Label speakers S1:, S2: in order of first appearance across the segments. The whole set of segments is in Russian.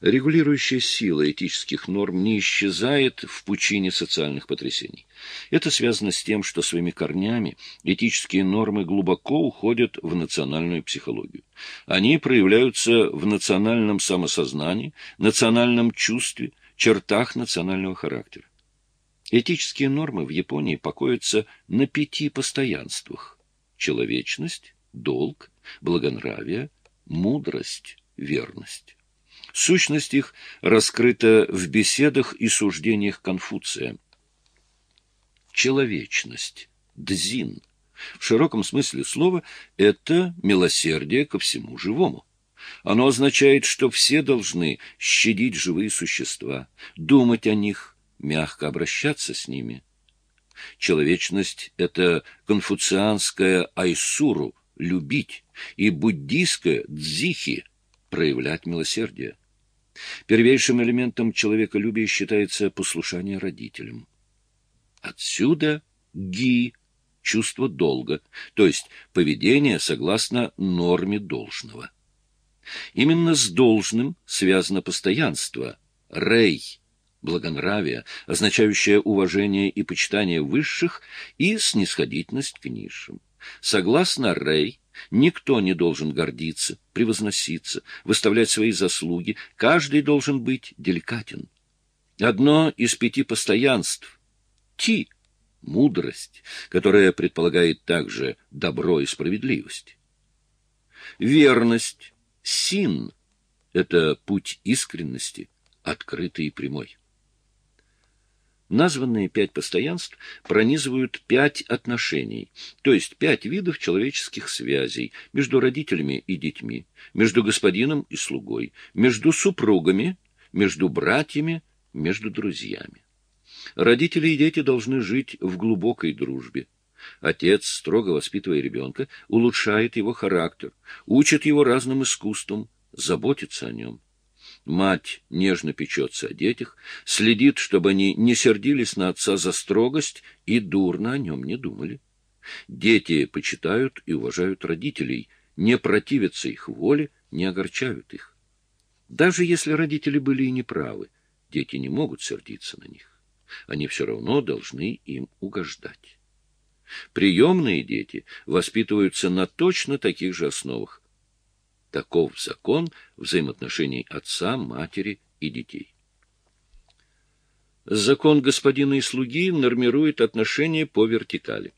S1: Регулирующая сила этических норм не исчезает в пучине социальных потрясений. Это связано с тем, что своими корнями этические нормы глубоко уходят в национальную психологию. Они проявляются в национальном самосознании, национальном чувстве, чертах национального характера. Этические нормы в Японии покоятся на пяти постоянствах – человечность, долг, благонравие, мудрость, верность. Сущность их раскрыта в беседах и суждениях Конфуция. Человечность, дзин, в широком смысле слова, это милосердие ко всему живому. Оно означает, что все должны щадить живые существа, думать о них, мягко обращаться с ними. Человечность — это конфуцианская айсуру — любить, и буддийская дзихи — проявлять милосердие. Первейшим элементом человеколюбия считается послушание родителям. Отсюда ги – чувство долга, то есть поведение согласно норме должного. Именно с должным связано постоянство, рей – благонравие, означающее уважение и почитание высших и снисходительность к низшим. Согласно рей, Никто не должен гордиться, превозноситься, выставлять свои заслуги. Каждый должен быть деликатен. Одно из пяти постоянств — ти, мудрость, которая предполагает также добро и справедливость. Верность, син — это путь искренности, открытый и прямой. Названные пять постоянств пронизывают пять отношений, то есть пять видов человеческих связей между родителями и детьми, между господином и слугой, между супругами, между братьями, между друзьями. Родители и дети должны жить в глубокой дружбе. Отец, строго воспитывая ребенка, улучшает его характер, учит его разным искусствам, заботится о нем. Мать нежно печется о детях, следит, чтобы они не сердились на отца за строгость и дурно о нем не думали. Дети почитают и уважают родителей, не противятся их воле, не огорчают их. Даже если родители были и неправы, дети не могут сердиться на них. Они все равно должны им угождать. Приемные дети воспитываются на точно таких же основах. Таков закон взаимоотношений отца, матери и детей. Закон господина и слуги нормирует отношения по вертикали.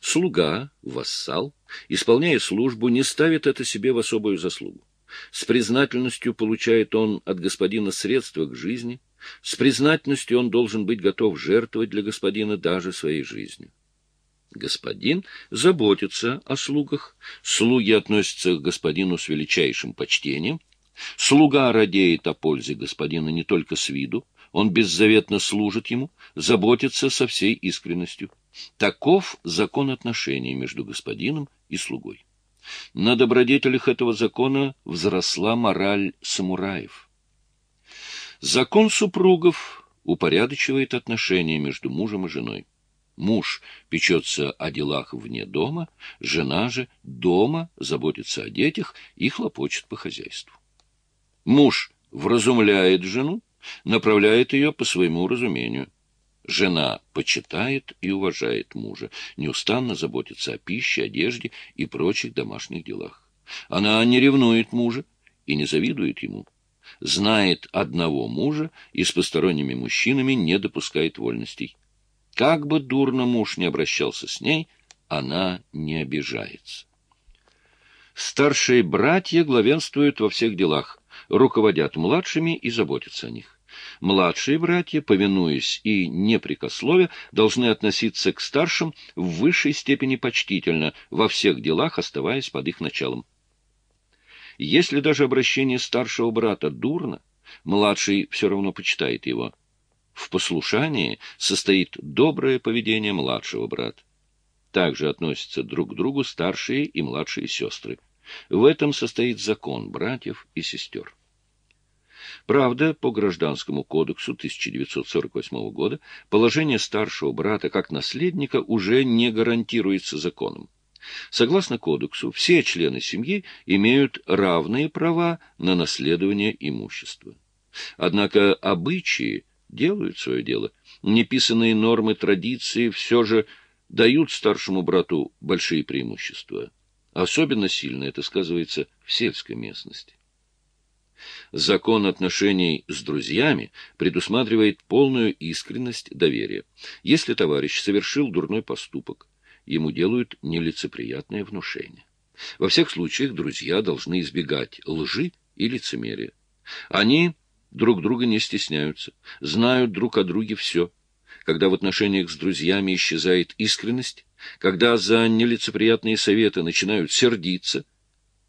S1: Слуга, вассал, исполняя службу, не ставит это себе в особую заслугу. С признательностью получает он от господина средства к жизни, с признательностью он должен быть готов жертвовать для господина даже своей жизнью. Господин заботится о слугах, слуги относятся к господину с величайшим почтением, слуга радеет о пользе господина не только с виду, он беззаветно служит ему, заботится со всей искренностью. Таков закон отношений между господином и слугой. На добродетелях этого закона взросла мораль самураев. Закон супругов упорядочивает отношения между мужем и женой. Муж печется о делах вне дома, жена же дома заботится о детях и хлопочет по хозяйству. Муж вразумляет жену, направляет ее по своему разумению. Жена почитает и уважает мужа, неустанно заботится о пище, одежде и прочих домашних делах. Она не ревнует мужа и не завидует ему. Знает одного мужа и с посторонними мужчинами не допускает вольностей. Как бы дурно муж не обращался с ней, она не обижается. Старшие братья главенствуют во всех делах, руководят младшими и заботятся о них. Младшие братья, повинуясь и непрекословя, должны относиться к старшим в высшей степени почтительно, во всех делах оставаясь под их началом. Если даже обращение старшего брата дурно, младший все равно почитает его. В послушании состоит доброе поведение младшего брата. Также относятся друг к другу старшие и младшие сестры. В этом состоит закон братьев и сестер. Правда, по Гражданскому кодексу 1948 года положение старшего брата как наследника уже не гарантируется законом. Согласно кодексу, все члены семьи имеют равные права на наследование имущества. Однако обычаи делают свое дело. Неписанные нормы традиции все же дают старшему брату большие преимущества. Особенно сильно это сказывается в сельской местности. Закон отношений с друзьями предусматривает полную искренность доверия. Если товарищ совершил дурной поступок, ему делают нелицеприятное внушение. Во всех случаях друзья должны избегать лжи и лицемерия. Они друг друга не стесняются, знают друг о друге все. Когда в отношениях с друзьями исчезает искренность, когда за нелицеприятные советы начинают сердиться,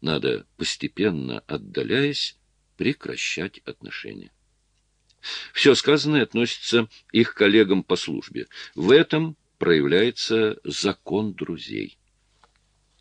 S1: надо, постепенно отдаляясь, прекращать отношения. Все сказанное относится их коллегам по службе. В этом проявляется закон друзей.